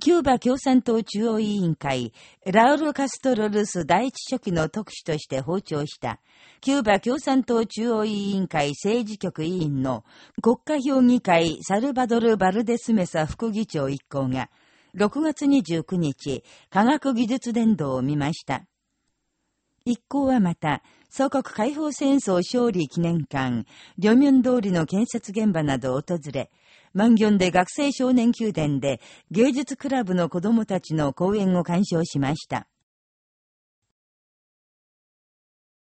キューバ共産党中央委員会、ラウル・カストロルス第一書記の特使として訪朝した、キューバ共産党中央委員会政治局委員の国家評議会サルバドル・バルデスメサ副議長一行が、6月29日、科学技術伝道を見ました。一行はまた、祖国解放戦争勝利記念館、両面通りの建設現場などを訪れ、万行で学生少年宮殿で芸術クラブの子供たちの講演を鑑賞しました。